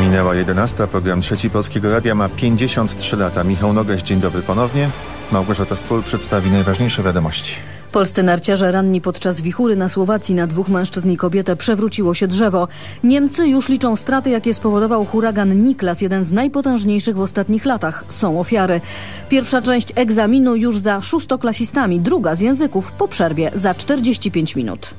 Minęła 11. Program Trzeci Polskiego Radia ma 53 lata. Michał Nogaś, dzień dobry ponownie. Małgorzata Spól przedstawi najważniejsze wiadomości. Polscy narciarze ranni podczas wichury na Słowacji na dwóch mężczyzn i kobietę przewróciło się drzewo. Niemcy już liczą straty, jakie spowodował huragan Niklas, jeden z najpotężniejszych w ostatnich latach. Są ofiary. Pierwsza część egzaminu już za szóstoklasistami, druga z języków po przerwie za 45 minut.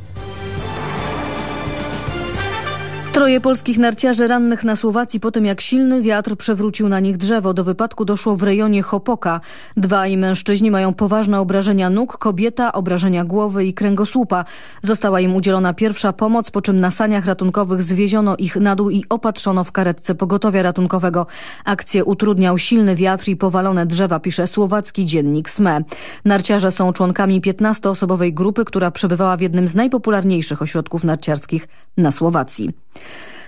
Troje polskich narciarzy rannych na Słowacji po tym jak silny wiatr przewrócił na nich drzewo. Do wypadku doszło w rejonie Hopoka. Dwaj mężczyźni mają poważne obrażenia nóg, kobieta obrażenia głowy i kręgosłupa. Została im udzielona pierwsza pomoc, po czym na saniach ratunkowych zwieziono ich na dół i opatrzono w karetce pogotowia ratunkowego. Akcję utrudniał silny wiatr i powalone drzewa, pisze słowacki dziennik SME. Narciarze są członkami 15-osobowej grupy, która przebywała w jednym z najpopularniejszych ośrodków narciarskich na Słowacji.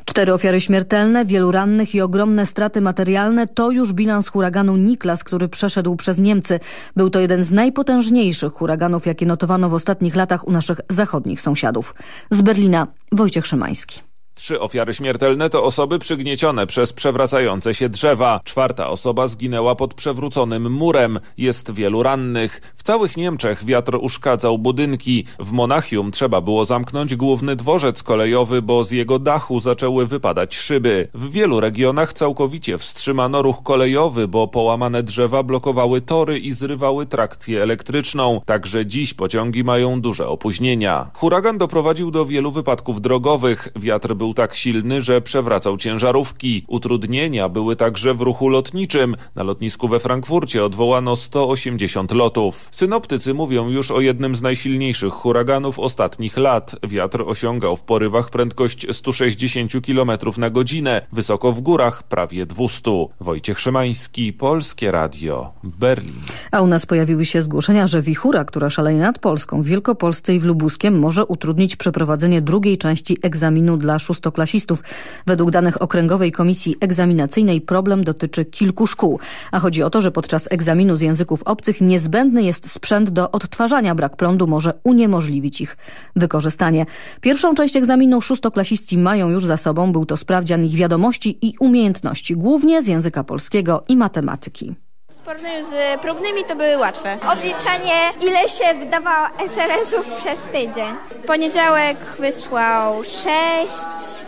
Cztery ofiary śmiertelne, wielu rannych i ogromne straty materialne to już bilans huraganu Niklas, który przeszedł przez Niemcy. Był to jeden z najpotężniejszych huraganów, jakie notowano w ostatnich latach u naszych zachodnich sąsiadów. Z Berlina Wojciech Szymański. Trzy ofiary śmiertelne to osoby przygniecione przez przewracające się drzewa. Czwarta osoba zginęła pod przewróconym murem. Jest wielu rannych. W całych Niemczech wiatr uszkadzał budynki. W Monachium trzeba było zamknąć główny dworzec kolejowy, bo z jego dachu zaczęły wypadać szyby. W wielu regionach całkowicie wstrzymano ruch kolejowy, bo połamane drzewa blokowały tory i zrywały trakcję elektryczną. Także dziś pociągi mają duże opóźnienia. Huragan doprowadził do wielu wypadków drogowych. Wiatr był był tak silny, że przewracał ciężarówki. Utrudnienia były także w ruchu lotniczym. Na lotnisku we Frankfurcie odwołano 180 lotów. Synoptycy mówią już o jednym z najsilniejszych huraganów ostatnich lat. Wiatr osiągał w porywach prędkość 160 km na godzinę, wysoko w górach prawie 200. Wojciech Szymański, Polskie Radio, Berlin. A u nas pojawiły się zgłoszenia, że wichura, która szaleje nad Polską, w Wielkopolsce i w Lubuskiem może utrudnić przeprowadzenie drugiej części egzaminu dla szóstych szóstoklasistów. Według danych Okręgowej Komisji Egzaminacyjnej problem dotyczy kilku szkół. A chodzi o to, że podczas egzaminu z języków obcych niezbędny jest sprzęt do odtwarzania. Brak prądu może uniemożliwić ich wykorzystanie. Pierwszą część egzaminu szóstoklasiści mają już za sobą. Był to sprawdzian ich wiadomości i umiejętności, głównie z języka polskiego i matematyki porównaniu z próbnymi to były łatwe. Odliczanie, ile się wydawało SMS-ów przez tydzień. Poniedziałek wysłał 6,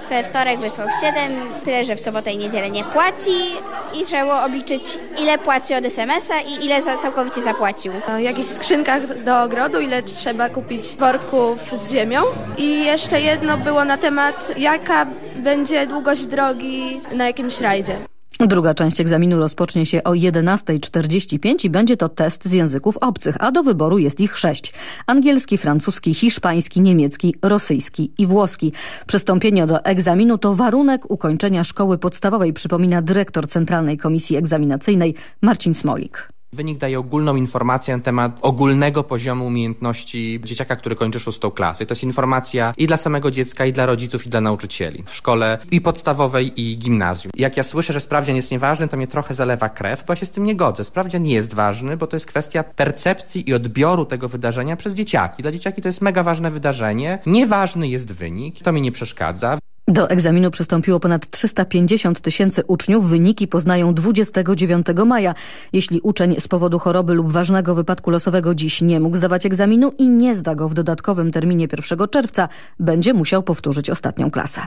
we wtorek wysłał 7, tyle, że w sobotę i niedzielę nie płaci i trzeba było obliczyć, ile płaci od SMS-a i ile za całkowicie zapłacił. O jakichś skrzynkach do ogrodu, ile trzeba kupić worków z ziemią. I jeszcze jedno było na temat, jaka będzie długość drogi na jakimś rajdzie. Druga część egzaminu rozpocznie się o 11.45 i będzie to test z języków obcych, a do wyboru jest ich sześć. Angielski, francuski, hiszpański, niemiecki, rosyjski i włoski. Przystąpienie do egzaminu to warunek ukończenia szkoły podstawowej, przypomina dyrektor Centralnej Komisji Egzaminacyjnej Marcin Smolik. Wynik daje ogólną informację na temat ogólnego poziomu umiejętności dzieciaka, który kończy szóstą klasę. To jest informacja i dla samego dziecka, i dla rodziców, i dla nauczycieli. W szkole i podstawowej, i gimnazjum. Jak ja słyszę, że sprawdzian jest nieważny, to mnie trochę zalewa krew, bo ja się z tym nie godzę. Sprawdzian nie jest ważny, bo to jest kwestia percepcji i odbioru tego wydarzenia przez dzieciaki. Dla dzieciaki to jest mega ważne wydarzenie. Nieważny jest wynik, to mi nie przeszkadza. Do egzaminu przystąpiło ponad 350 tysięcy uczniów. Wyniki poznają 29 maja. Jeśli uczeń z powodu choroby lub ważnego wypadku losowego dziś nie mógł zdawać egzaminu i nie zda go w dodatkowym terminie 1 czerwca, będzie musiał powtórzyć ostatnią klasę.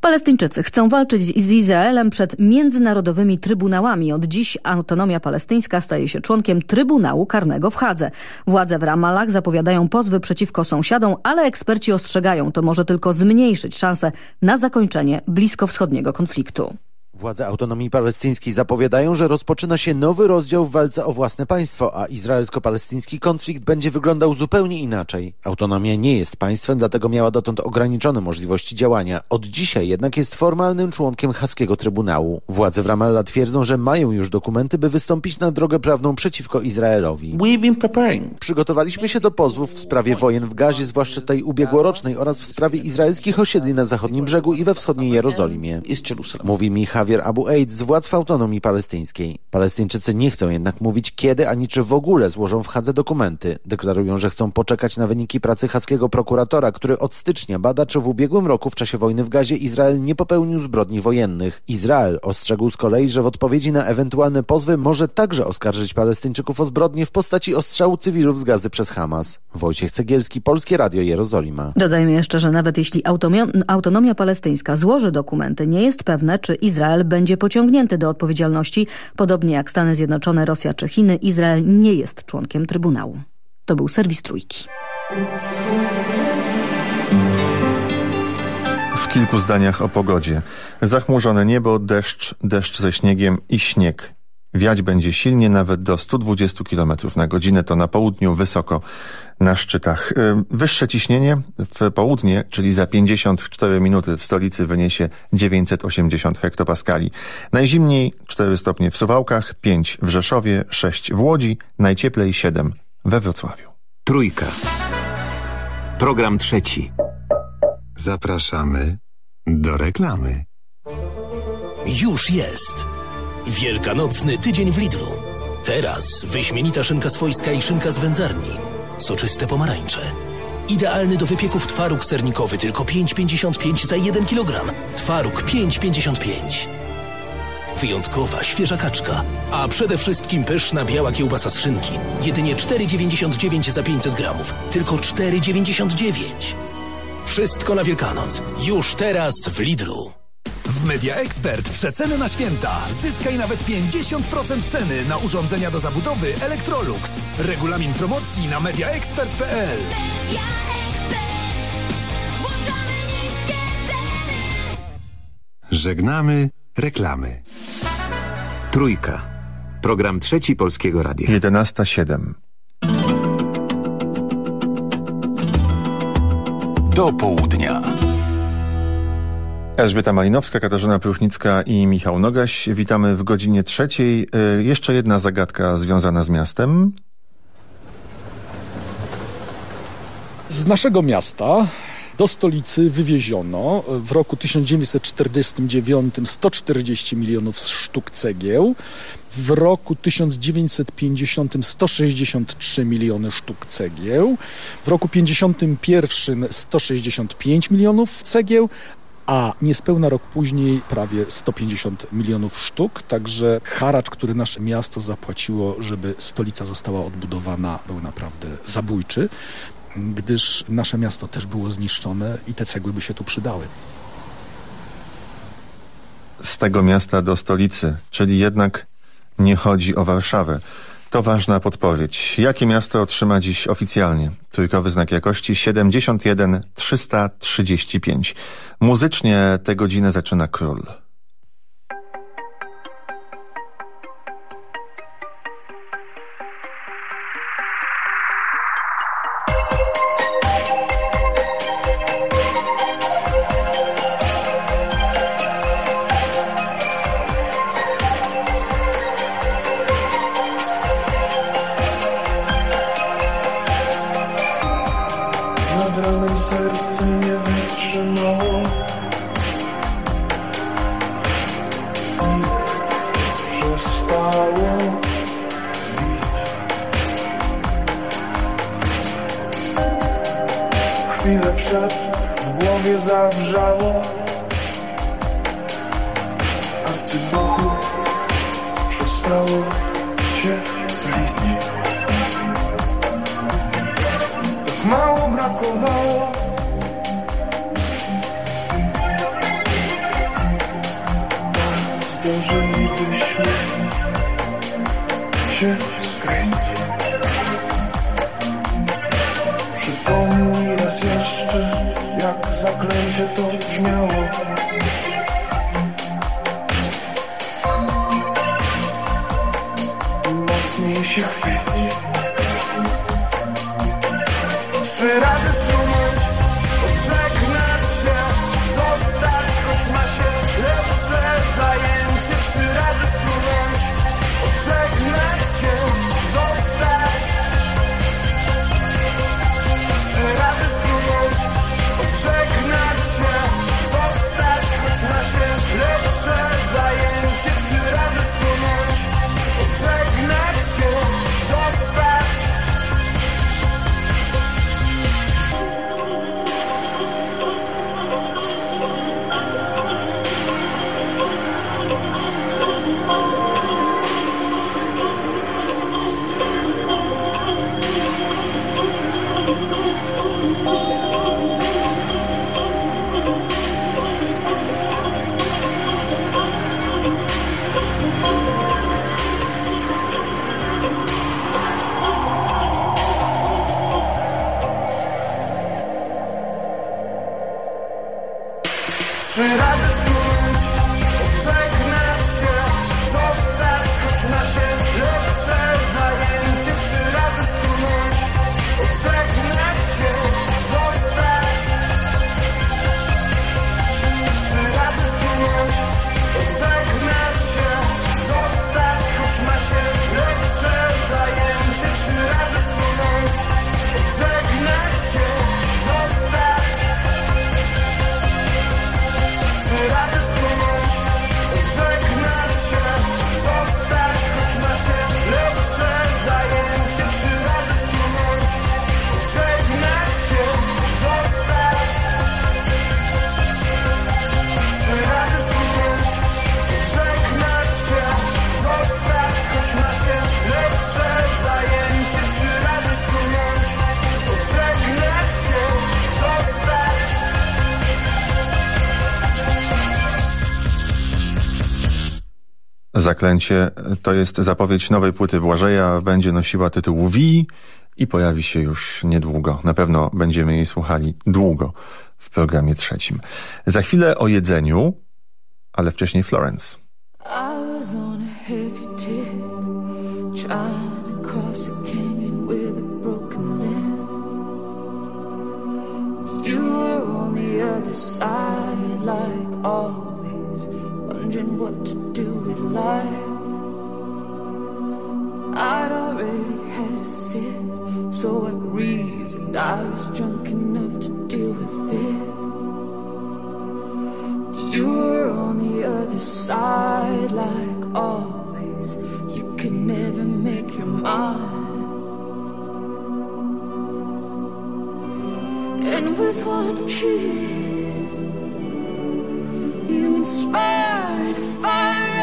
Palestyńczycy chcą walczyć z Izraelem przed międzynarodowymi trybunałami. Od dziś autonomia palestyńska staje się członkiem Trybunału Karnego w Hadze. Władze w Ramallah zapowiadają pozwy przeciwko sąsiadom, ale eksperci ostrzegają, to może tylko zmniejszyć szanse na zakończenie bliskowschodniego konfliktu. Władze autonomii palestyńskiej zapowiadają, że rozpoczyna się nowy rozdział w walce o własne państwo, a izraelsko-palestyński konflikt będzie wyglądał zupełnie inaczej. Autonomia nie jest państwem, dlatego miała dotąd ograniczone możliwości działania. Od dzisiaj jednak jest formalnym członkiem haskiego Trybunału. Władze w Ramallah twierdzą, że mają już dokumenty, by wystąpić na drogę prawną przeciwko Izraelowi. Przygotowaliśmy się do pozwów w sprawie wojen w Gazie, zwłaszcza tej ubiegłorocznej oraz w sprawie izraelskich osiedli na zachodnim brzegu i we wschodniej Jerozolimie. Mówi Michał Javier Abu Eid z władz autonomii palestyńskiej. Palestyńczycy nie chcą jednak mówić kiedy ani czy w ogóle złożą w Hadze dokumenty. Deklarują, że chcą poczekać na wyniki pracy haskiego prokuratora, który od stycznia bada, czy w ubiegłym roku w czasie wojny w Gazie Izrael nie popełnił zbrodni wojennych. Izrael ostrzegł z kolei, że w odpowiedzi na ewentualne pozwy może także oskarżyć Palestyńczyków o zbrodnie w postaci ostrzału cywilów z gazy przez Hamas. Wojciech Cegielski, Polskie Radio Jerozolima. Dodajmy jeszcze, że nawet jeśli autonomia palestyńska złoży dokumenty, nie jest pewne, czy Izrael będzie pociągnięty do odpowiedzialności. Podobnie jak Stany Zjednoczone, Rosja czy Chiny, Izrael nie jest członkiem Trybunału. To był serwis Trójki. W kilku zdaniach o pogodzie. Zachmurzone niebo, deszcz, deszcz ze śniegiem i śnieg. Wiać będzie silnie nawet do 120 km na godzinę, to na południu wysoko na szczytach. Wyższe ciśnienie w południe, czyli za 54 minuty w stolicy wyniesie 980 hektopaskali. Najzimniej 4 stopnie w Suwałkach, 5 w Rzeszowie, 6 w Łodzi, najcieplej 7 we Wrocławiu. Trójka. Program trzeci. Zapraszamy do reklamy. Już jest. Wielkanocny tydzień w Lidlu. Teraz wyśmienita szynka swojska i szynka z wędzarni. Soczyste pomarańcze. Idealny do wypieków twaróg sernikowy tylko 5,55 za 1 kg. Twaróg 5,55. Wyjątkowa, świeża kaczka, a przede wszystkim pyszna biała kiełbasa z szynki. Jedynie 4,99 za 500 gramów. Tylko 4,99. Wszystko na Wielkanoc. Już teraz w Lidlu. W Media Expert przeceny na święta. Zyskaj nawet 50% ceny na urządzenia do zabudowy Electrolux. Regulamin promocji na mediaexpert.pl. Media Żegnamy reklamy. Trójka. Program trzeci Polskiego Radia. 11.07. Do południa. Elżbieta Malinowska, Katarzyna Pruchnicka i Michał Nogaś. Witamy w godzinie trzeciej. Y, jeszcze jedna zagadka związana z miastem. Z naszego miasta do stolicy wywieziono w roku 1949 140 milionów sztuk cegieł, w roku 1950 163 miliony sztuk cegieł, w roku 51 165 milionów cegieł, a niespełna rok później prawie 150 milionów sztuk, także haracz, który nasze miasto zapłaciło, żeby stolica została odbudowana, był naprawdę zabójczy, gdyż nasze miasto też było zniszczone i te cegły by się tu przydały. Z tego miasta do stolicy, czyli jednak nie chodzi o Warszawę. To ważna podpowiedź. Jakie miasto otrzyma dziś oficjalnie trójkowy znak jakości 71 335? Muzycznie tę godzinę zaczyna król. Zaklęcie to jest zapowiedź nowej płyty Błażeja. Będzie nosiła tytuł Wi i pojawi się już niedługo. Na pewno będziemy jej słuchali długo w programie trzecim. Za chwilę o jedzeniu, ale wcześniej Florence. what life. I'd already had a sip, so I reasoned I was drunk enough to deal with it. You were on the other side, like always. You could never make your mind. And with one kiss, you inspired a fire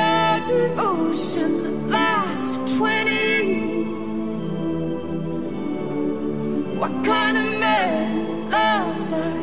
What kind of man loves like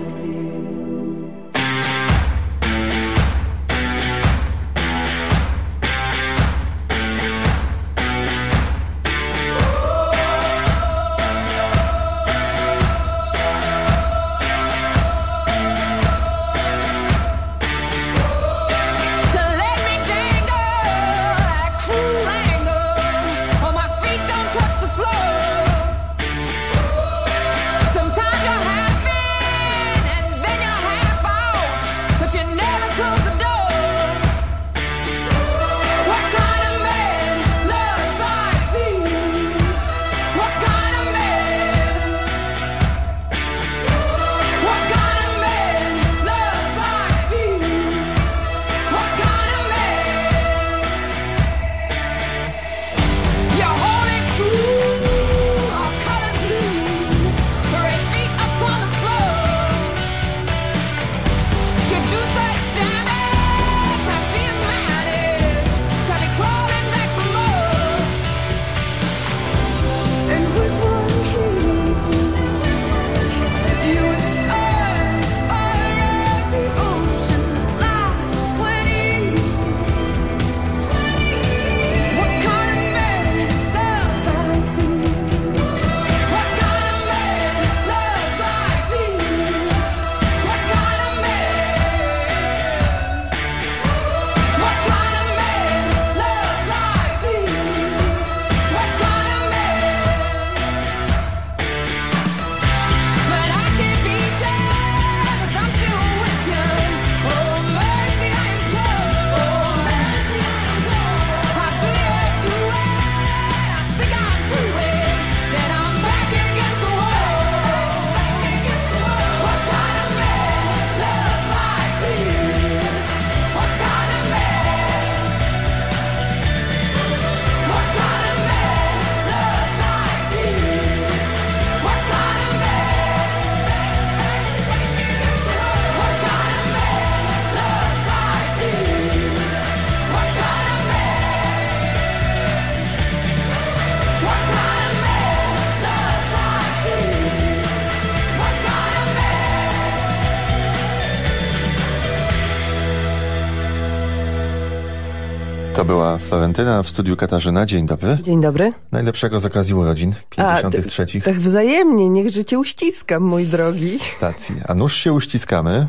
To była Florentyna w studiu Katarzyna. Dzień dobry. Dzień dobry. Najlepszego z okazji urodzin, 53. A, tak wzajemnie, niechże cię uściskam, mój drogi. stacji. A nuż się uściskamy.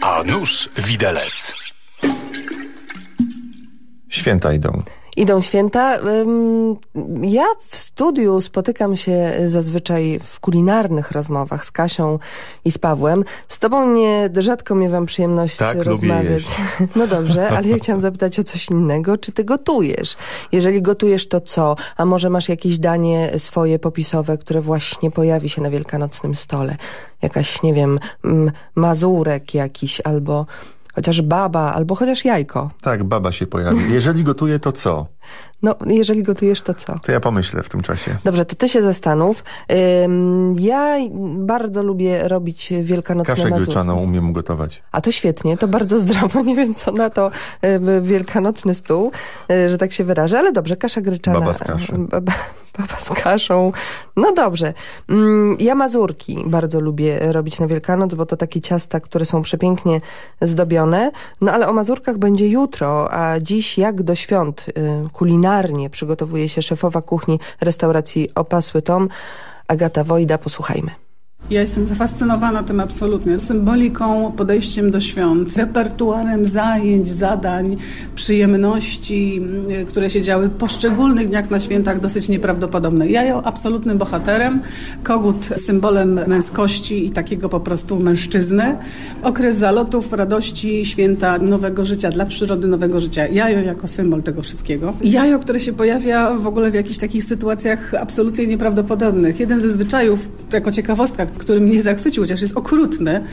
A nóż widelec. Święta idą. Idą święta. Ja w studiu spotykam się zazwyczaj w kulinarnych rozmowach z Kasią i z Pawłem. Z tobą nie rzadko miewam przyjemność Tak, rozmawiać. No dobrze, ale ja chciałam zapytać o coś innego. Czy ty gotujesz? Jeżeli gotujesz, to co? A może masz jakieś danie swoje popisowe, które właśnie pojawi się na wielkanocnym stole? Jakaś, nie wiem, mm, mazurek jakiś albo chociaż baba, albo chociaż jajko. Tak, baba się pojawi. Jeżeli gotuje, to co? No, jeżeli gotujesz, to co? To ja pomyślę w tym czasie. Dobrze, to ty się zastanów. Ym, ja bardzo lubię robić wielkanocne Kaszę mazurki. gryczaną umiem ugotować. A to świetnie, to bardzo zdrowo. Nie wiem, co na to y, wielkanocny stół, y, że tak się wyrażę, ale dobrze, kasza gryczana. Baba z kaszy. Baba, baba z kaszą. No dobrze. Mm, Ja mazurki bardzo lubię robić na Wielkanoc, bo to takie ciasta, które są przepięknie zdobione. No ale o mazurkach będzie jutro, a dziś jak do świąt y, kulinarnie przygotowuje się szefowa kuchni restauracji Opasły Tom, Agata Wojda. Posłuchajmy. Ja jestem zafascynowana tym absolutnie. Symboliką, podejściem do świąt, repertuarem zajęć, zadań, przyjemności, y, które się działy w poszczególnych dniach na świętach, dosyć nieprawdopodobne. Jajo absolutnym bohaterem, kogut symbolem męskości i takiego po prostu mężczyzny. Okres zalotów, radości, święta nowego życia, dla przyrody nowego życia. Jajo jako symbol tego wszystkiego. Jajo, które się pojawia w ogóle w jakichś takich sytuacjach absolutnie nieprawdopodobnych. Jeden ze zwyczajów, jako ciekawostka, który mnie zachwycił, chociaż jest okrutny.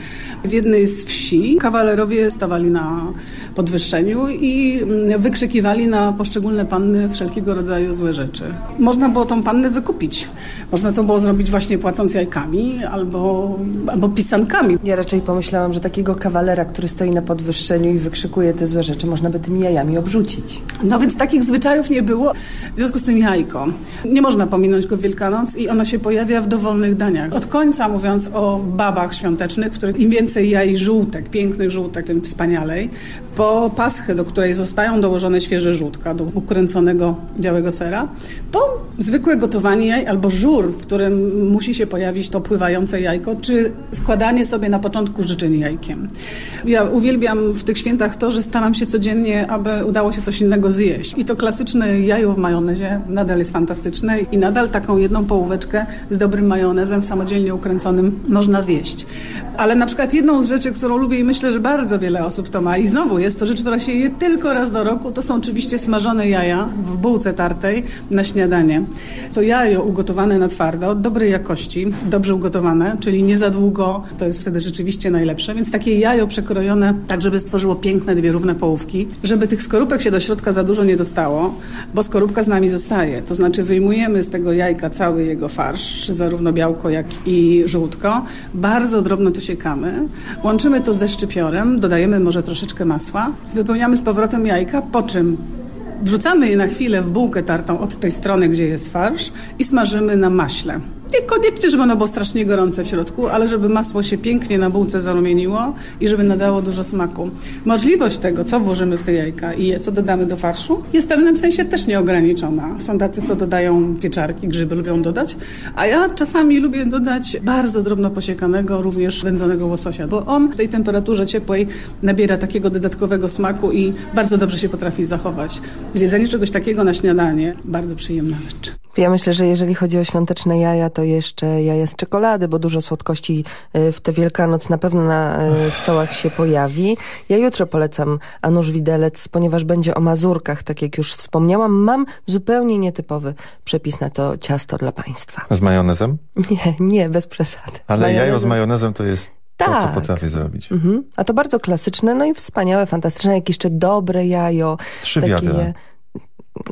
W jednej z wsi kawalerowie stawali na podwyższeniu i mm, wykrzykiwali na poszczególne panny wszelkiego rodzaju złe rzeczy. Można było tą pannę wykupić. Można to było zrobić właśnie płacąc jajkami albo, albo pisankami. Ja raczej pomyślałam, że takiego kawalera, który stoi na podwyższeniu i wykrzykuje te złe rzeczy, można by tymi jajami obrzucić. No więc takich zwyczajów nie było. W związku z tym jajko. Nie można pominąć go w Wielkanoc i ono się pojawia w dowolnych daniach. Od końca mówiąc o babach świątecznych, w których im więcej jaj żółtek, pięknych żółtek, tym wspanialej. Po paschę, do której zostają dołożone świeże żółtka, do ukręconego białego sera. Po zwykłe gotowanie jaj albo żur, w którym musi się pojawić to pływające jajko, czy składanie sobie na początku życzeń jajkiem. Ja uwielbiam w tych świętach to, że staram się codziennie, aby udało się coś innego zjeść. I to klasyczne jajo w majonezie nadal jest fantastyczne i nadal taką jedną połóweczkę z dobrym majonezem samodzielnie ukręconym można zjeść. Ale na przykład jedną z rzeczy, którą lubię i myślę, że bardzo wiele osób to ma i znowu to rzecz, która się je tylko raz do roku, to są oczywiście smażone jaja w bułce tartej na śniadanie. To jajo ugotowane na twardo, dobrej jakości, dobrze ugotowane, czyli nie za długo, to jest wtedy rzeczywiście najlepsze, więc takie jajo przekrojone tak, żeby stworzyło piękne dwie równe połówki, żeby tych skorupek się do środka za dużo nie dostało, bo skorupka z nami zostaje. To znaczy wyjmujemy z tego jajka cały jego farsz, zarówno białko, jak i żółtko. Bardzo drobno to siekamy. Łączymy to ze szczypiorem, dodajemy może troszeczkę masła, wypełniamy z powrotem jajka, po czym Wrzucamy je na chwilę w bułkę tartą od tej strony, gdzie jest farsz i smażymy na maśle. Niekoniecznie, żeby ono było strasznie gorące w środku, ale żeby masło się pięknie na bułce zarumieniło i żeby nadało dużo smaku. Możliwość tego, co włożymy w te jajka i co dodamy do farszu, jest w pewnym sensie też nieograniczona. Są tacy, co dodają pieczarki, grzyby lubią dodać, a ja czasami lubię dodać bardzo drobno posiekanego, również wędzonego łososia, bo on w tej temperaturze ciepłej nabiera takiego dodatkowego smaku i bardzo dobrze się potrafi zachować. Zjedzenie czegoś takiego na śniadanie, bardzo przyjemna rzecz. Ja myślę, że jeżeli chodzi o świąteczne jaja, to jeszcze jaja z czekolady, bo dużo słodkości y, w tę Wielkanoc na pewno na y, stołach się pojawi. Ja jutro polecam Anusz Widelec, ponieważ będzie o mazurkach, tak jak już wspomniałam. Mam zupełnie nietypowy przepis na to ciasto dla Państwa. Z majonezem? Nie, nie, bez przesady. Ale jajo z majonezem. to jest to, co Tak. potrafię zrobić. Mhm. A to bardzo klasyczne, no i wspaniałe, fantastyczne, jak jeszcze dobre jajo. Trzy wiadra.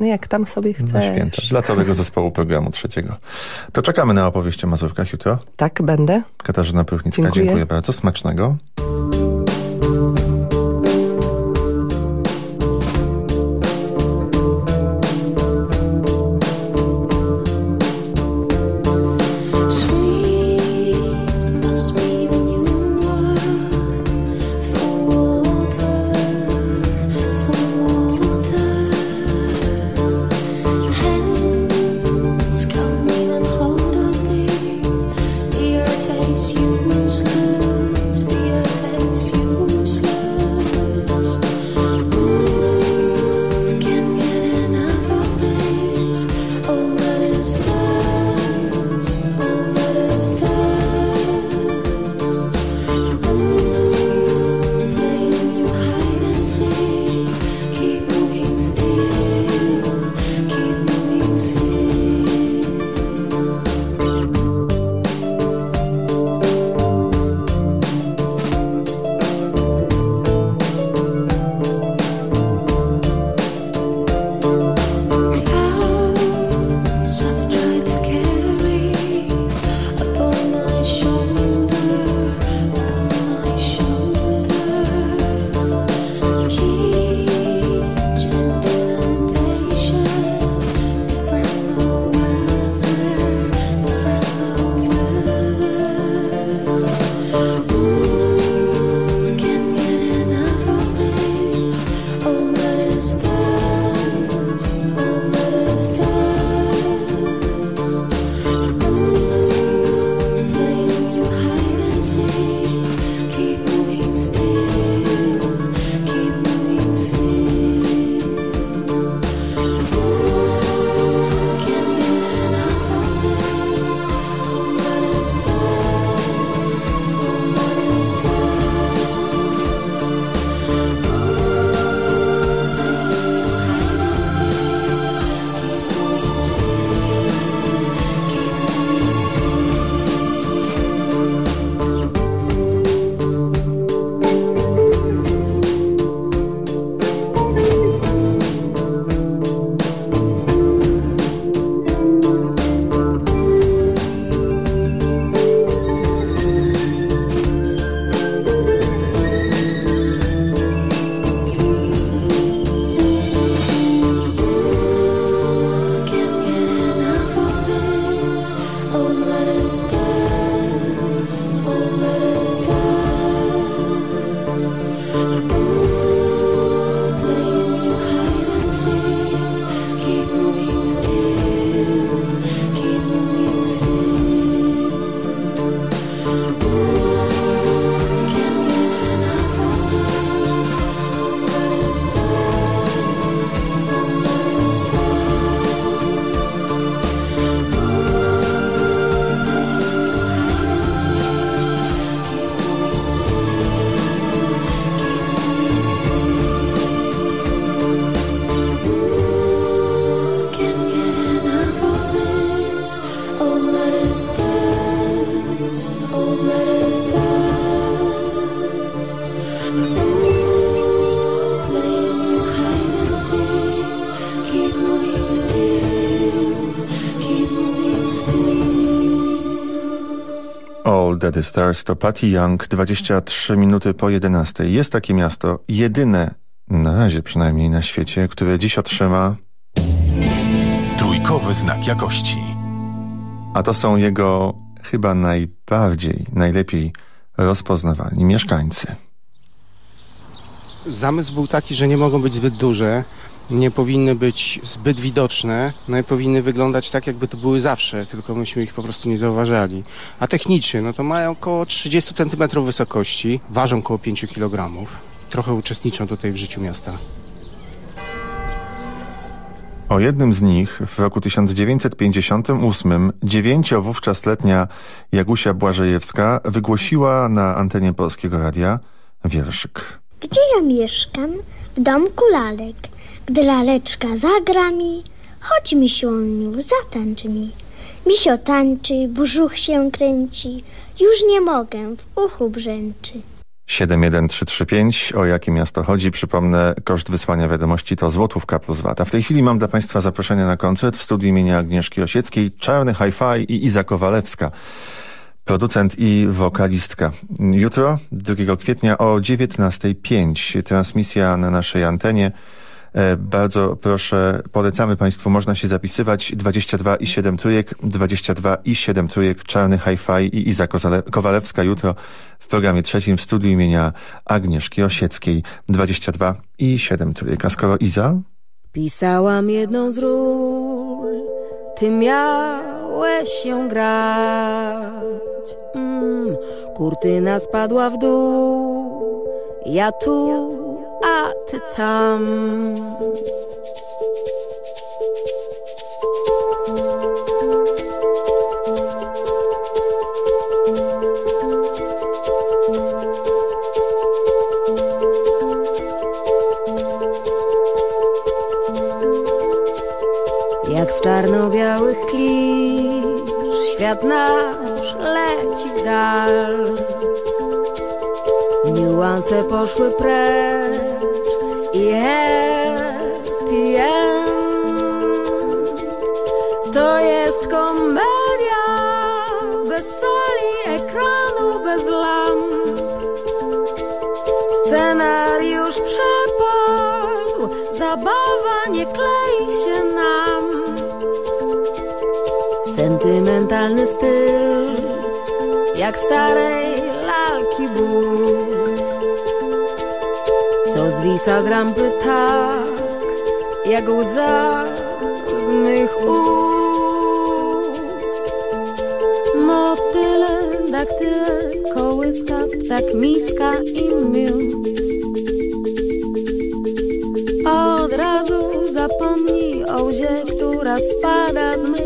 Jak tam sobie święta. Dla całego zespołu programu trzeciego. To czekamy na opowieść o Mazurkach jutro. Tak, będę. Katarzyna Pruchnicka, Dziękuję. dziękuję bardzo. Smacznego. Dead Stars to Patty Young, 23 minuty po 11. Jest takie miasto, jedyne, na razie przynajmniej na świecie, które dziś otrzyma... Trójkowy znak jakości. A to są jego chyba najbardziej, najlepiej rozpoznawalni mieszkańcy. Zamysł był taki, że nie mogą być zbyt duże, nie powinny być zbyt widoczne, no i powinny wyglądać tak, jakby to były zawsze, tylko myśmy ich po prostu nie zauważali. A technicznie, no to mają około 30 cm wysokości, ważą około 5 kg. Trochę uczestniczą tutaj w życiu miasta. O jednym z nich w roku 1958 dziewięcio wówczas letnia Jagusia Błażejewska wygłosiła na antenie Polskiego Radia wierszyk. Gdzie ja mieszkam? W domku lalek. Gdy laleczka zagra mi, chodź misioniu, zatańcz mi. Misio tańczy, brzuch się kręci, już nie mogę, w uchu brzęczy. 71335. O jakie miasto chodzi? Przypomnę, koszt wysłania wiadomości to złotówka plus wata. W tej chwili mam dla Państwa zaproszenie na koncert w studiu imienia Agnieszki Osieckiej, Czarny Hi-Fi i Iza Kowalewska. Producent i wokalistka. Jutro, 2 kwietnia o 19.05. Transmisja na naszej antenie. E, bardzo proszę, polecamy Państwu, można się zapisywać 22 i 7 trójek, 22 i 7 trójek, Czarny Hi-Fi i Iza Kowalewska jutro w programie trzecim w studiu imienia Agnieszki Osieckiej 22 i 7 trójek. A skoro Iza? Pisałam jedną z ról, ty miałeś się grać. Mm, kurtyna spadła w dół, ja tu a ty tam. Z czarno-białych klisz Świat nasz leci w dal Niuanse poszły precz i happy end. To jest komedia bez sali, ekranu, bez lamp. Scenariusz przepadł, zabawa nie klei się nam. Sentymentalny styl, jak starej lalki but co zwisa z rampy tak, jak łza z mych ust. Motyle, daktyle, kołyska, ptak, miska i miód. Od razu zapomnij o łzie, która spada z mych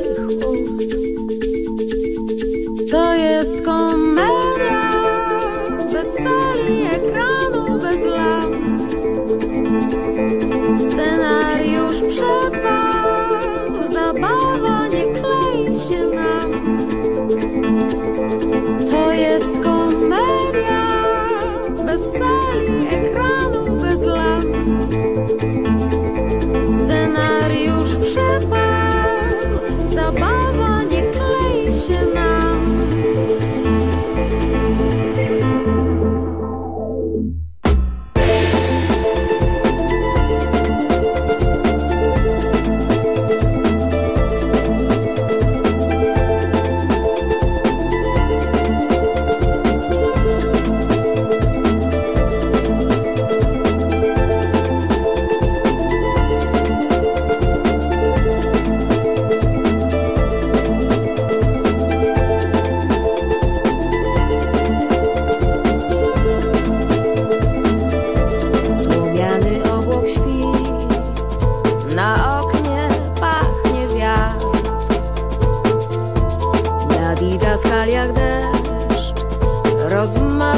Adidas, kaliach deszcz. Rozmawiam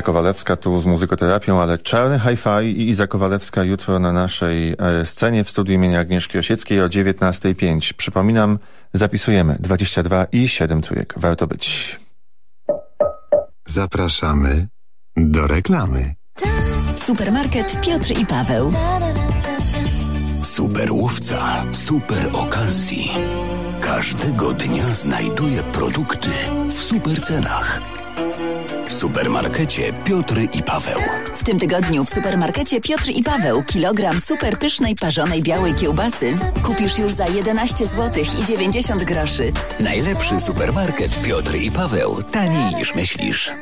Iza Kowalewska tu z muzykoterapią, ale czarny hi-fi i Iza Kowalewska jutro na naszej e, scenie w studiu imienia Agnieszki Osieckiej o 19.05. Przypominam, zapisujemy 22 i 7 trójek. Warto być. Zapraszamy do reklamy. Supermarket Piotr i Paweł. Super łowca, super okazji. Każdego dnia znajduje produkty w super cenach. W supermarkecie Piotr i Paweł. W tym tygodniu w supermarkecie Piotr i Paweł kilogram super pysznej parzonej białej kiełbasy kupisz już za 11 zł i 90 groszy. Najlepszy supermarket Piotr i Paweł. Taniej niż myślisz.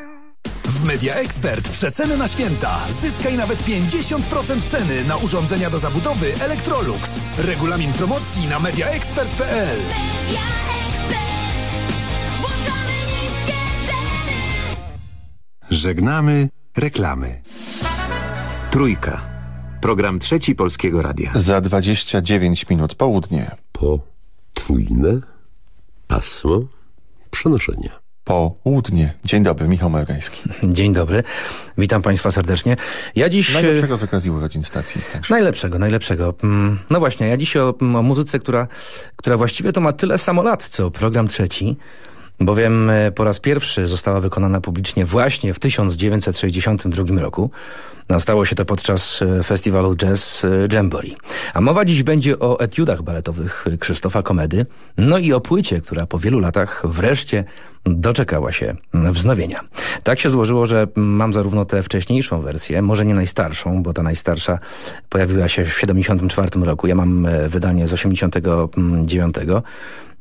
W Media Expert przeceny na święta. Zyskaj nawet 50% ceny na urządzenia do zabudowy Electrolux. Regulamin promocji na mediaexpert.pl. Żegnamy reklamy. Trójka. Program trzeci Polskiego Radia. Za 29 minut południe. Potrójne pasmo przenoszenia. Południe. Dzień dobry, Michał Margański. Dzień dobry, witam Państwa serdecznie. Ja dziś... Najlepszego z okazji urodzin stacji. Także. Najlepszego, najlepszego. Mm, no właśnie, ja dziś o, o muzyce, która, która właściwie to ma tyle samo lat, co program trzeci, bowiem e, po raz pierwszy została wykonana publicznie właśnie w 1962 roku. No, stało się to podczas e, festiwalu Jazz e, Jamboree. A mowa dziś będzie o etiudach baletowych Krzysztofa Komedy, no i o płycie, która po wielu latach wreszcie doczekała się wznowienia. Tak się złożyło, że mam zarówno tę wcześniejszą wersję, może nie najstarszą, bo ta najstarsza pojawiła się w 74 roku. Ja mam wydanie z 89.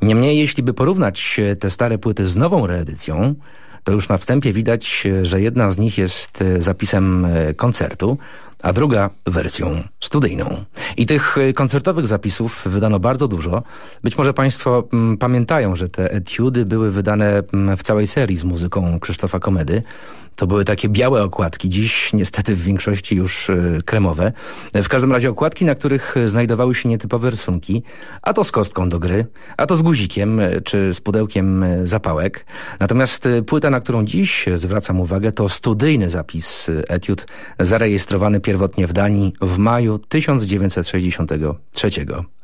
Niemniej, jeśli by porównać te stare płyty z nową reedycją, to już na wstępie widać, że jedna z nich jest zapisem koncertu, a druga wersją studyjną. I tych koncertowych zapisów wydano bardzo dużo. Być może Państwo m, pamiętają, że te etiudy były wydane m, w całej serii z muzyką Krzysztofa Komedy. To były takie białe okładki, dziś niestety w większości już y, kremowe. W każdym razie okładki, na których znajdowały się nietypowe rysunki, a to z kostką do gry, a to z guzikiem, czy z pudełkiem zapałek. Natomiast płyta, na którą dziś zwracam uwagę, to studyjny zapis etiud zarejestrowany pierwotnie w Danii w maju 1963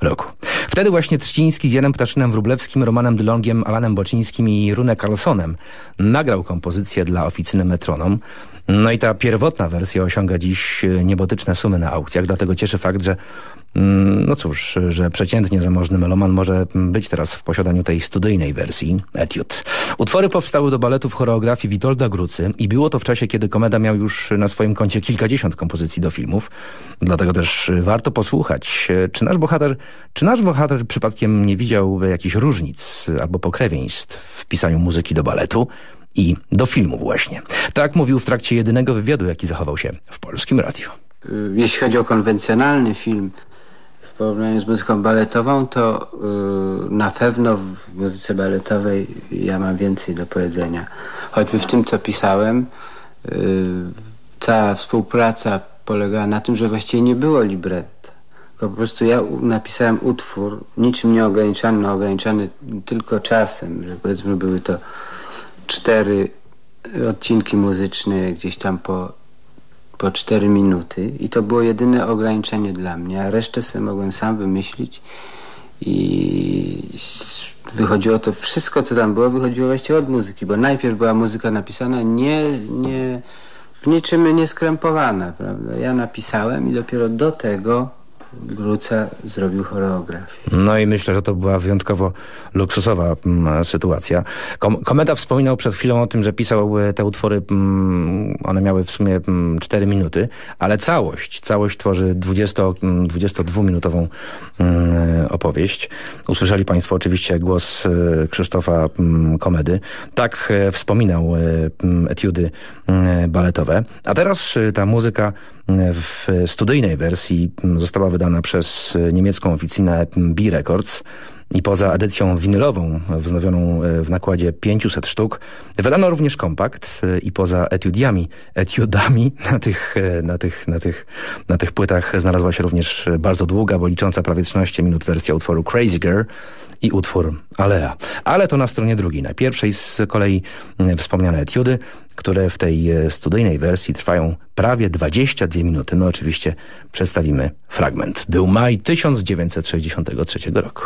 roku. Wtedy właśnie Trzciński z Janem Ptaszynem Wróblewskim, Romanem Dylongiem, Alanem Boczyńskim i Rune Carlsonem nagrał kompozycję dla oficyny Metronom. No i ta pierwotna wersja osiąga dziś niebotyczne sumy na aukcjach, dlatego cieszy fakt, że no cóż, że przeciętnie zamożny meloman może być teraz w posiadaniu tej studyjnej wersji etiud. Utwory powstały do baletów choreografii Witolda Grucy i było to w czasie, kiedy Komeda miał już na swoim koncie kilkadziesiąt kompozycji do filmów. Dlatego też warto posłuchać, czy nasz bohater, czy nasz bohater przypadkiem nie widział jakichś różnic albo pokrewieństw w pisaniu muzyki do baletu i do filmu właśnie. Tak mówił w trakcie jedynego wywiadu, jaki zachował się w Polskim Radiu. Jeśli chodzi o konwencjonalny film w porównaniu z muzyką baletową, to yy, na pewno w muzyce baletowej ja mam więcej do powiedzenia. Choćby w tym, co pisałem, yy, cała współpraca polegała na tym, że właściwie nie było. Tylko po prostu ja napisałem utwór, niczym nie ograniczany, no ograniczany tylko czasem, że powiedzmy były to cztery odcinki muzyczne gdzieś tam po, po cztery minuty i to było jedyne ograniczenie dla mnie, a resztę sobie mogłem sam wymyślić i wychodziło to, wszystko co tam było wychodziło właściwie od muzyki, bo najpierw była muzyka napisana nie, nie w niczym nie skrępowana, prawda? Ja napisałem i dopiero do tego Gruca zrobił choreografię. No i myślę, że to była wyjątkowo luksusowa mm, sytuacja. Kom Kometa wspominał przed chwilą o tym, że pisał e, te utwory, mm, one miały w sumie mm, 4 minuty, ale całość, całość tworzy 20, 22-minutową mm, opowieść. Usłyszeli Państwo oczywiście głos e, Krzysztofa Komedy. Tak e, wspominał etiudy baletowe. A teraz ta muzyka w studyjnej wersji została wydana przez niemiecką oficinę B Records i poza edycją winylową wznowioną w nakładzie 500 sztuk wydano również kompakt i poza etiudiami, etiudami na tych, na tych, na tych, na tych płytach znalazła się również bardzo długa, bo licząca prawie 13 minut wersja utworu Crazy Girl i utwór Alea. Ale to na stronie drugiej. Na pierwszej z kolei wspomniane etiudy, które w tej studyjnej wersji trwają prawie 22 minuty. No oczywiście przedstawimy fragment. Był maj 1963 roku.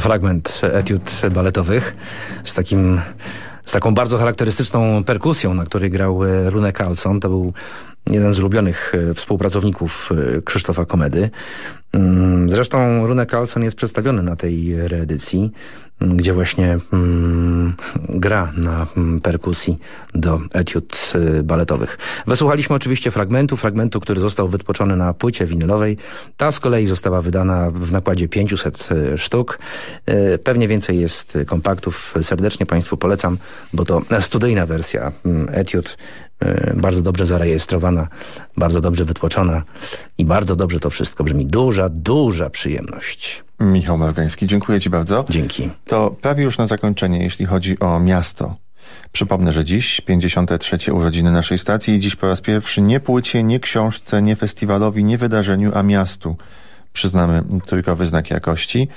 Fragment etiud baletowych z takim z taką bardzo charakterystyczną perkusją, na której grał Rune Carlson. To był jeden z ulubionych e, współpracowników e, Krzysztofa Komedy. Mm, zresztą Rune Carlson jest przedstawiony na tej reedycji, gdzie właśnie mm, gra na mm, perkusji do etiud y, baletowych. Wysłuchaliśmy oczywiście fragmentu, fragmentu, który został wytłoczony na płycie winylowej. Ta z kolei została wydana w nakładzie 500 y, sztuk. Y, pewnie więcej jest kompaktów. Serdecznie Państwu polecam, bo to studyjna wersja mm, etiud bardzo dobrze zarejestrowana, bardzo dobrze wytłoczona i bardzo dobrze to wszystko brzmi. Duża, duża przyjemność. Michał Morgański, dziękuję Ci bardzo. Dzięki. To prawie już na zakończenie, jeśli chodzi o miasto. Przypomnę, że dziś 53. urodziny naszej stacji i dziś po raz pierwszy nie płycie, nie książce, nie festiwalowi, nie wydarzeniu, a miastu przyznamy trójkowy znak jakości.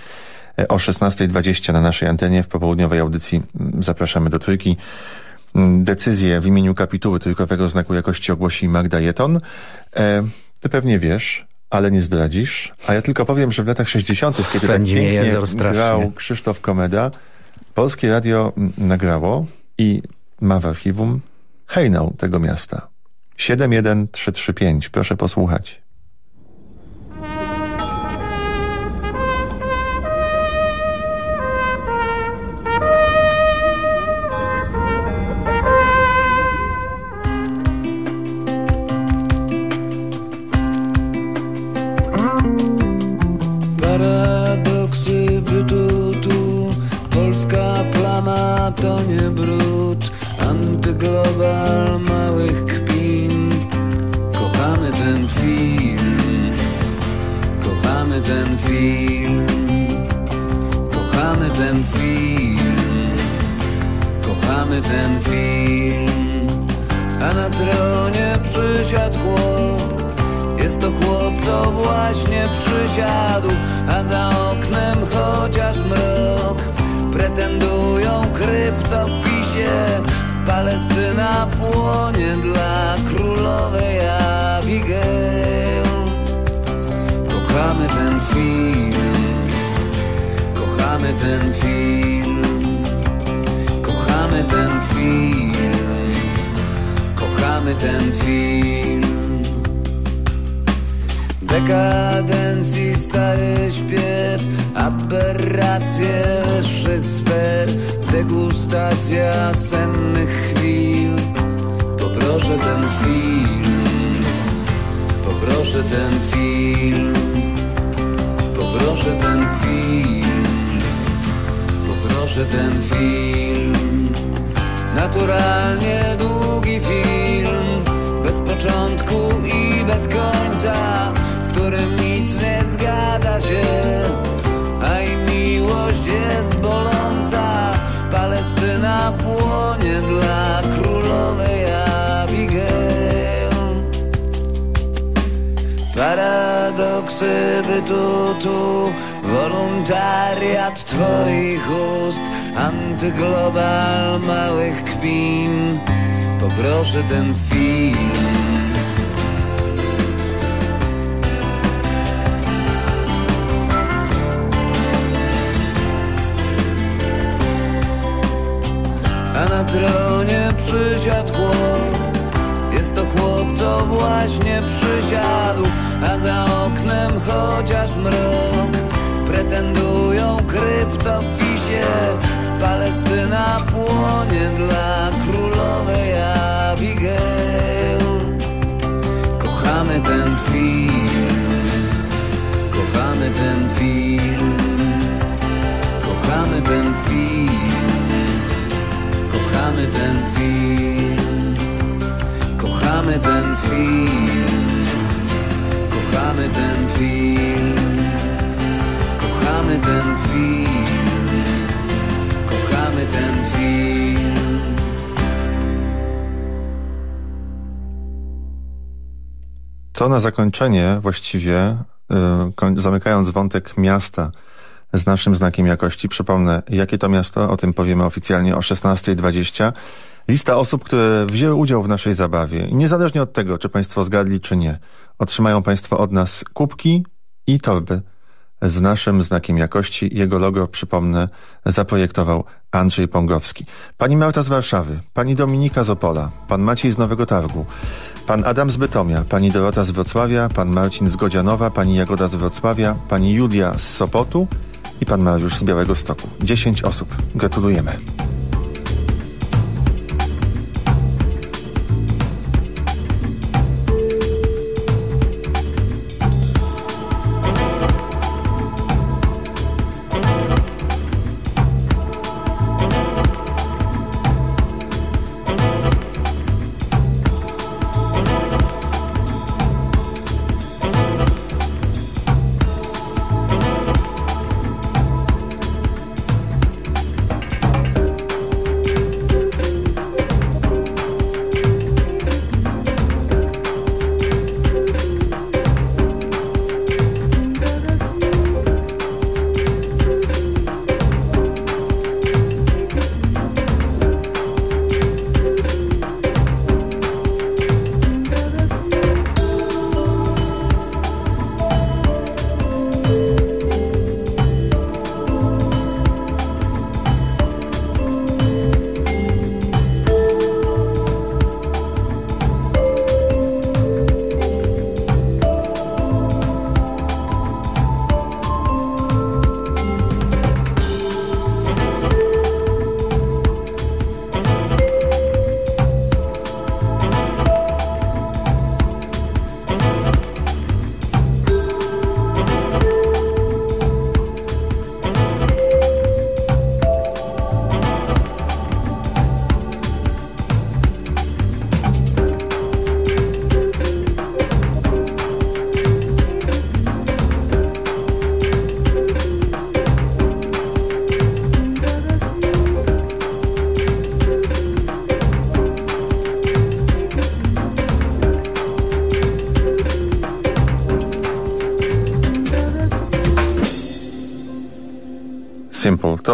O 16.20 na naszej antenie w popołudniowej audycji zapraszamy do trójki. Decyzję w imieniu kapituły trójkowego znaku jakości ogłosi Magda Jeton. E, ty pewnie wiesz, ale nie zdradzisz. A ja tylko powiem, że w latach 60., kiedy tak pięknie grał Krzysztof Komeda, Polskie Radio nagrało i ma w archiwum hejnał tego miasta. 71335. Proszę posłuchać. Poproszę ten film. Poproszę ten film. Poproszę ten film. Naturalnie długi film. Bez początku i bez końca W którym nic nie zgadza się. A i miłość jest boląca. Palestyna płonie dla tu Wolontariat twoich ust Antyglobal małych kpin Poproszę ten film. A na tronie przysiadł chłop To chłop, co właśnie przysiadł a za oknem chociaż mrok. Pretendują kryptofisie Palestyna płonie dla królowej Abigail. Kochamy ten film Kochamy ten film Kochamy ten film Kochamy ten film Kochamy ten film. Kochamy ten film. Kochamy ten film. Kochamy ten film. Co na zakończenie właściwie, yy, zamykając wątek miasta z naszym znakiem jakości, przypomnę, jakie to miasto, o tym powiemy oficjalnie o 16.20. Lista osób, które wzięły udział w naszej zabawie. Niezależnie od tego, czy Państwo zgadli, czy nie, otrzymają Państwo od nas kubki i torby z naszym znakiem jakości. Jego logo, przypomnę, zaprojektował Andrzej Pongowski, pani Marta z Warszawy, pani Dominika z Opola, pan Maciej z Nowego Targu, pan Adam z Bytomia, pani Dorota z Wrocławia, pan Marcin z Godzianowa, pani Jagoda z Wrocławia, pani Julia z Sopotu i pan Mariusz z Białego Stoku. 10 osób. Gratulujemy.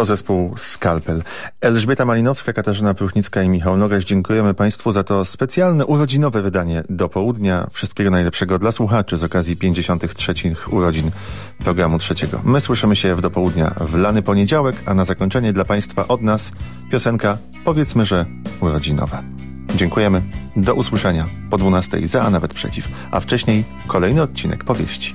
To zespół Skalpel. Elżbieta Malinowska, Katarzyna Pruchnicka i Michał Nogaś. Dziękujemy Państwu za to specjalne, urodzinowe wydanie do południa. Wszystkiego najlepszego dla słuchaczy z okazji 53. urodzin programu trzeciego. My słyszymy się w do południa w lany poniedziałek, a na zakończenie dla Państwa od nas piosenka powiedzmy, że urodzinowa. Dziękujemy. Do usłyszenia po 12 za, a nawet przeciw. A wcześniej kolejny odcinek powieści.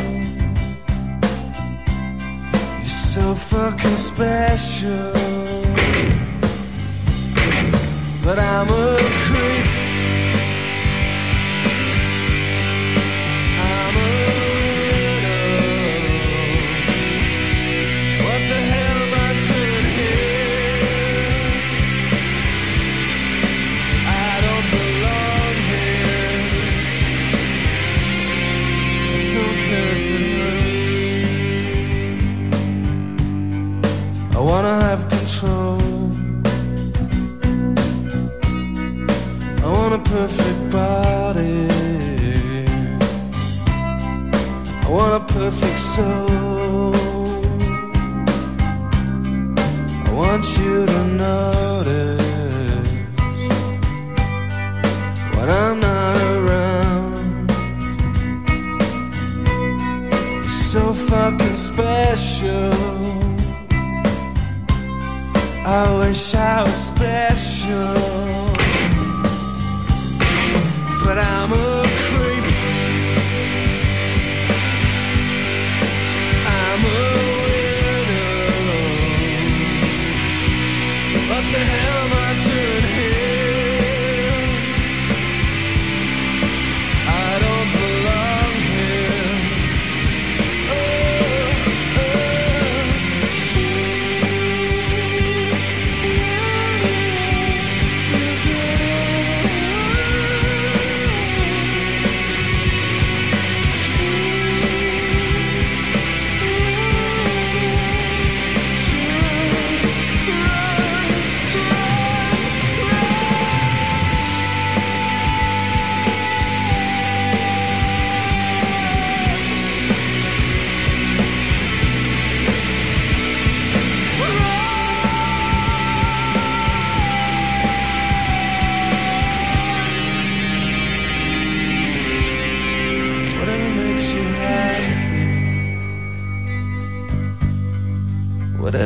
So fucking special. But I'm a creep.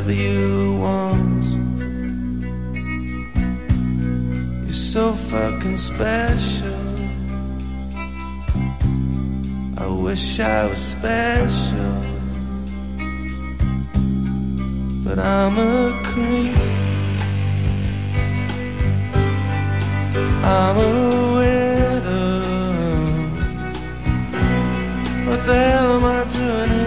Whatever you want. You're so fucking special. I wish I was special, but I'm a creep. I'm a widow. What the hell am I doing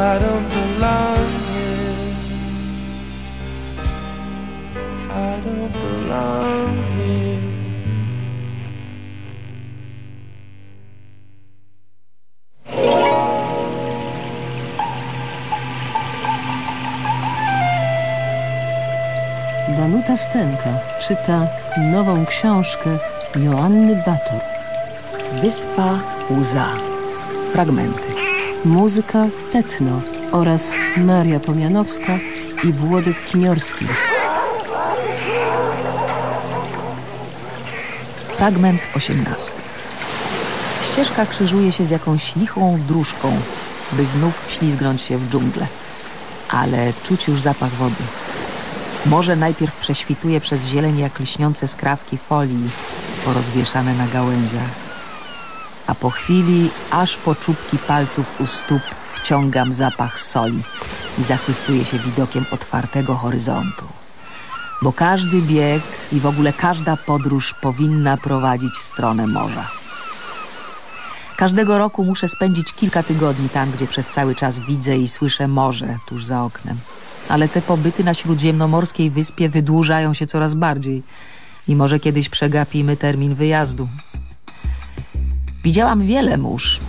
I don't belong here. I don't belong here. Danuta Stenka czyta nową książkę Joanny Bator. Wyspa Łza. Fragmenty. Muzyka Tetno oraz Maria Pomianowska i Włodek Kiniorski. Fragment 18. Ścieżka krzyżuje się z jakąś lichą dróżką, by znów ślizgnąć się w dżunglę. Ale czuć już zapach wody. Morze najpierw prześwituje przez zieleń jak lśniące skrawki folii porozwieszane na gałęziach. A po chwili, aż po czubki palców u stóp wciągam zapach soli i zachwystuję się widokiem otwartego horyzontu. Bo każdy bieg i w ogóle każda podróż powinna prowadzić w stronę morza. Każdego roku muszę spędzić kilka tygodni tam, gdzie przez cały czas widzę i słyszę morze tuż za oknem ale te pobyty na śródziemnomorskiej wyspie wydłużają się coraz bardziej i może kiedyś przegapimy termin wyjazdu. Widziałam wiele mórz,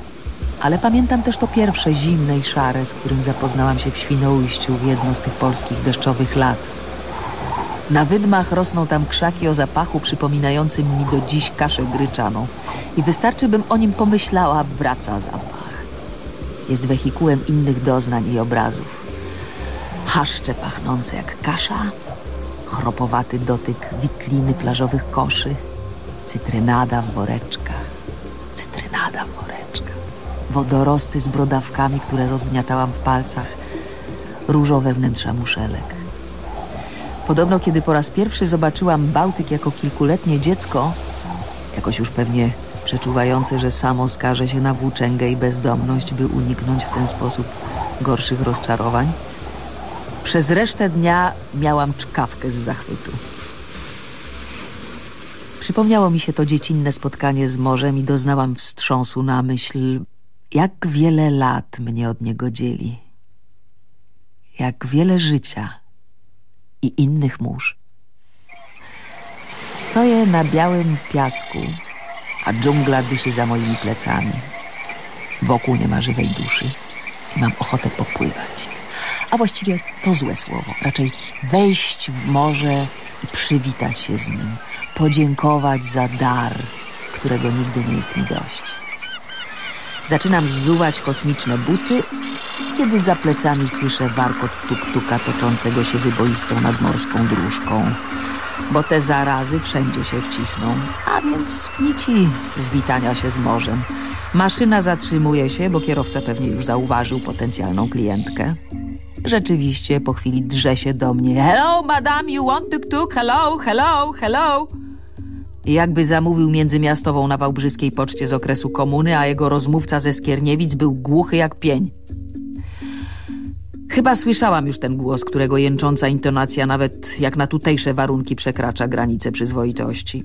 ale pamiętam też to pierwsze zimne i szare, z którym zapoznałam się w Świnoujściu w jedno z tych polskich deszczowych lat. Na wydmach rosną tam krzaki o zapachu przypominającym mi do dziś kaszę gryczaną i wystarczy, bym o nim pomyślała, wraca zapach. Jest wehikułem innych doznań i obrazów haszcze pachnące jak kasza, chropowaty dotyk wikliny plażowych koszy, cytrynada w woreczkach, cytrynada w woreczkach, wodorosty z brodawkami, które rozgniatałam w palcach, różowe wnętrza muszelek. Podobno, kiedy po raz pierwszy zobaczyłam Bałtyk jako kilkuletnie dziecko, jakoś już pewnie przeczuwające, że samo skaże się na włóczęgę i bezdomność, by uniknąć w ten sposób gorszych rozczarowań, przez resztę dnia miałam czkawkę z zachwytu. Przypomniało mi się to dziecinne spotkanie z morzem i doznałam wstrząsu na myśl, jak wiele lat mnie od niego dzieli. Jak wiele życia i innych mórz. Stoję na białym piasku, a dżungla dyszy za moimi plecami. Wokół nie ma żywej duszy i mam ochotę popływać a właściwie to złe słowo. Raczej wejść w morze i przywitać się z nim, podziękować za dar, którego nigdy nie jest mi dość. Zaczynam zsuwać kosmiczne buty, kiedy za plecami słyszę warkot tuk-tuka toczącego się wyboistą nadmorską dróżką, bo te zarazy wszędzie się wcisną, a więc nici z witania się z morzem. Maszyna zatrzymuje się, bo kierowca pewnie już zauważył potencjalną klientkę. Rzeczywiście po chwili drze się do mnie. Hello, madam, you want tuk-tuk? Hello, hello, hello. Jakby zamówił międzymiastową na Wałbrzyskiej poczcie z okresu komuny, a jego rozmówca ze Skierniewic był głuchy jak pień. Chyba słyszałam już ten głos, którego jęcząca intonacja nawet jak na tutejsze warunki przekracza granice przyzwoitości.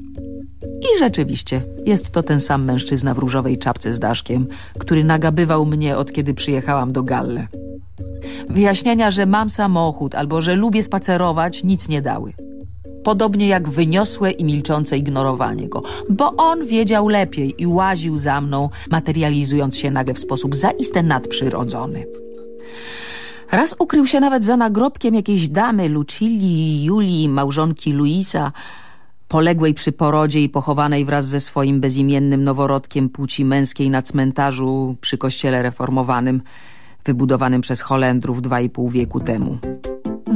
I rzeczywiście, jest to ten sam mężczyzna w różowej czapce z daszkiem, który nagabywał mnie od kiedy przyjechałam do Galle. Wyjaśnienia, że mam samochód albo że lubię spacerować, nic nie dały. Podobnie jak wyniosłe i milczące ignorowanie go, bo on wiedział lepiej i łaził za mną, materializując się nagle w sposób zaiste nadprzyrodzony. Raz ukrył się nawet za nagrobkiem jakiejś damy, Lucilli, Julii, małżonki Luisa, poległej przy porodzie i pochowanej wraz ze swoim bezimiennym noworodkiem płci męskiej na cmentarzu przy kościele reformowanym – wybudowanym przez Holendrów dwa i pół wieku temu.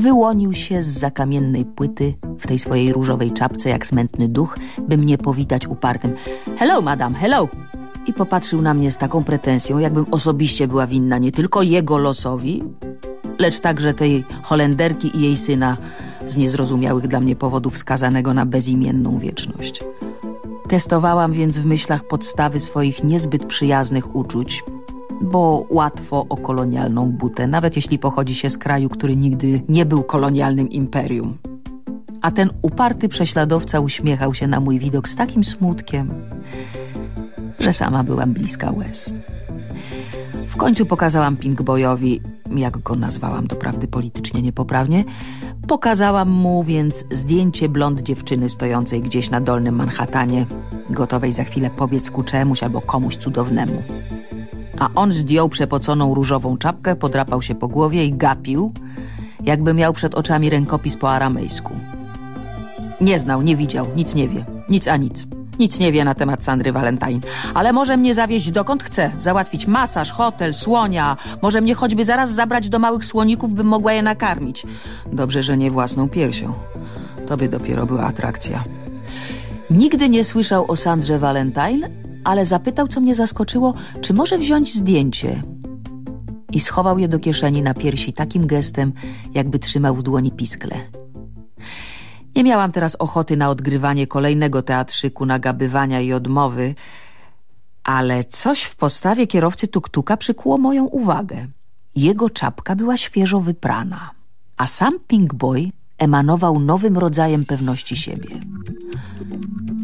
Wyłonił się z zakamiennej płyty w tej swojej różowej czapce jak smętny duch, by mnie powitać upartym. Hello, madam, hello! i popatrzył na mnie z taką pretensją, jakbym osobiście była winna nie tylko jego losowi, lecz także tej Holenderki i jej syna z niezrozumiałych dla mnie powodów skazanego na bezimienną wieczność. Testowałam więc w myślach podstawy swoich niezbyt przyjaznych uczuć, bo łatwo o kolonialną butę, nawet jeśli pochodzi się z kraju, który nigdy nie był kolonialnym imperium. A ten uparty prześladowca uśmiechał się na mój widok z takim smutkiem, że sama byłam bliska łez. W końcu pokazałam Pinkboyowi, jak go nazwałam doprawdy politycznie niepoprawnie, pokazałam mu więc zdjęcie blond dziewczyny stojącej gdzieś na dolnym Manhattanie, gotowej za chwilę pobiec ku czemuś albo komuś cudownemu. A on zdjął przepoconą różową czapkę, podrapał się po głowie i gapił, jakby miał przed oczami rękopis po aramejsku. Nie znał, nie widział, nic nie wie, nic a nic. Nic nie wie na temat Sandry Valentine, ale może mnie zawieźć dokąd chce, załatwić masaż, hotel, słonia, może mnie choćby zaraz zabrać do małych słoników, bym mogła je nakarmić. Dobrze, że nie własną piersią. To by dopiero była atrakcja. Nigdy nie słyszał o Sandrze Valentine, ale zapytał, co mnie zaskoczyło, czy może wziąć zdjęcie. I schował je do kieszeni na piersi takim gestem, jakby trzymał w dłoni piskle. Nie miałam teraz ochoty na odgrywanie kolejnego teatrzyku, nagabywania i odmowy, ale coś w postawie kierowcy tuktuka przykuło moją uwagę. Jego czapka była świeżo wyprana, a sam Pink Boy emanował nowym rodzajem pewności siebie.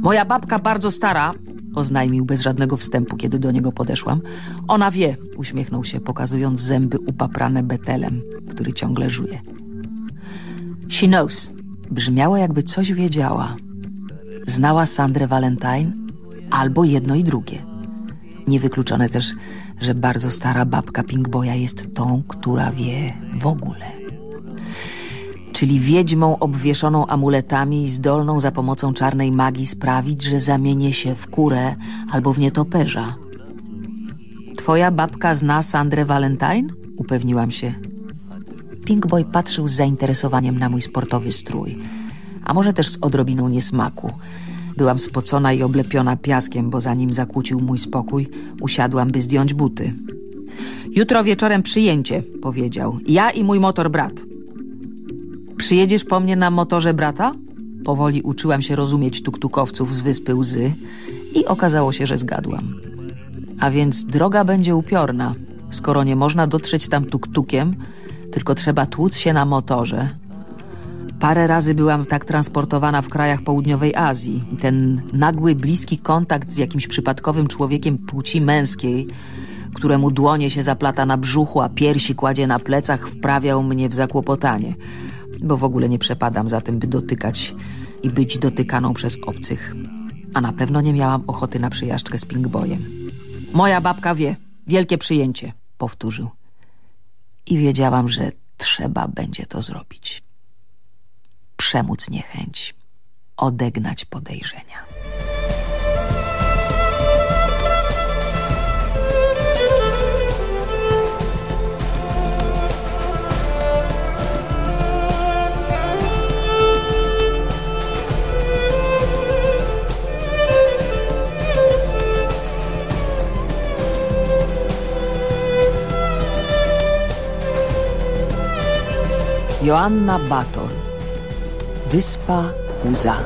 Moja babka bardzo stara, oznajmił bez żadnego wstępu, kiedy do niego podeszłam. Ona wie, uśmiechnął się, pokazując zęby upaprane betelem, który ciągle żuje. She knows, Brzmiało jakby coś wiedziała. Znała Sandrę Valentine albo jedno i drugie. Niewykluczone też, że bardzo stara babka Pinkboya jest tą, która wie w ogóle. Czyli wiedźmą obwieszoną amuletami i zdolną za pomocą czarnej magii sprawić, że zamienię się w kurę albo w nietoperza. Twoja babka zna Sandrę Valentine? Upewniłam się. Pinkboy patrzył z zainteresowaniem na mój sportowy strój, a może też z odrobiną niesmaku. Byłam spocona i oblepiona piaskiem, bo zanim zakłócił mój spokój, usiadłam, by zdjąć buty. Jutro wieczorem przyjęcie, powiedział. Ja i mój motor brat. Przyjedziesz po mnie na motorze brata? Powoli uczyłam się rozumieć tuktukowców z wyspy Łzy i okazało się, że zgadłam. A więc droga będzie upiorna. Skoro nie można dotrzeć tam tuktukiem, tylko trzeba tłuc się na motorze. Parę razy byłam tak transportowana w krajach południowej Azji. Ten nagły, bliski kontakt z jakimś przypadkowym człowiekiem płci męskiej, któremu dłonie się zaplata na brzuchu, a piersi kładzie na plecach, wprawiał mnie w zakłopotanie. Bo w ogóle nie przepadam za tym, by dotykać i być dotykaną przez obcych. A na pewno nie miałam ochoty na przyjażdżkę z Pinkboyem. Moja babka wie. Wielkie przyjęcie, powtórzył i wiedziałam, że trzeba będzie to zrobić. Przemóc niechęć, odegnać podejrzenia. Joanna Bator. Wyspa Łza.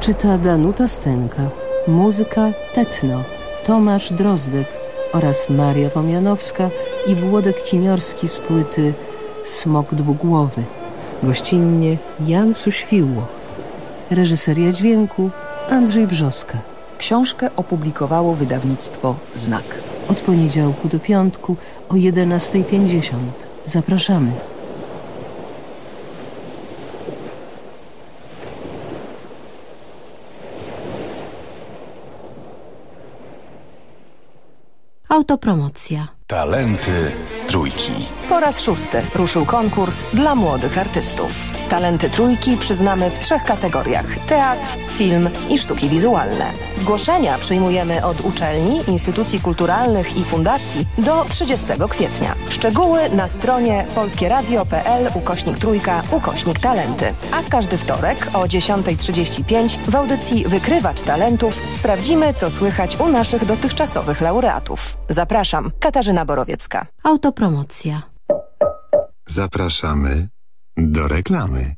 Czyta Danuta Stenka. Muzyka Tetno. Tomasz Drozdek oraz Maria Pomianowska i Włodek Kiniorski z płyty Smok Dwugłowy. Gościnnie Jan Suświło. Reżyseria dźwięku Andrzej Brzoska. Książkę opublikowało wydawnictwo Znak. Od poniedziałku do piątku o 11.50. Zapraszamy. Autopromocja. Talenty Trójki. Po raz szósty ruszył konkurs dla młodych artystów. Talenty Trójki przyznamy w trzech kategoriach: teatr, film i sztuki wizualne. Zgłoszenia przyjmujemy od uczelni, instytucji kulturalnych i fundacji do 30 kwietnia. Szczegóły na stronie polskieradio.pl ukośnik trójka ukośnik talenty. A w każdy wtorek o 10.35 w audycji Wykrywacz Talentów sprawdzimy, co słychać u naszych dotychczasowych laureatów. Zapraszam, Katarzyna Borowiecka. Autopromocja. Zapraszamy do reklamy.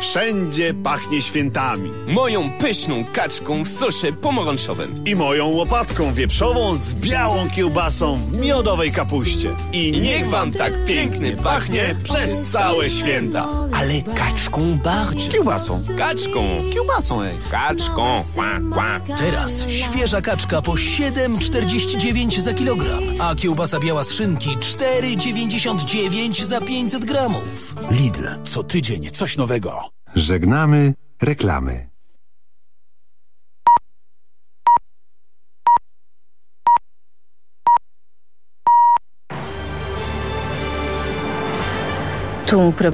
Wszędzie pachnie świętami. Moją pyszną kaczką w sosie pomarańczowym. I moją łopatką wieprzową z białą kiełbasą w miodowej kapuście. I niech wam tak pięknie pachnie przez całe święta. Ale kaczką bardziej. Kiełbasą. Kaczką. Kiełbasą, ej. Kaczką. Kła, kła. Teraz świeża kaczka po 7,49 za kilogram, a kiełbasa biała z szynki 4,99 za 500 gramów. Lidl, co tydzień coś nowego. Żegnamy reklamy. Tu program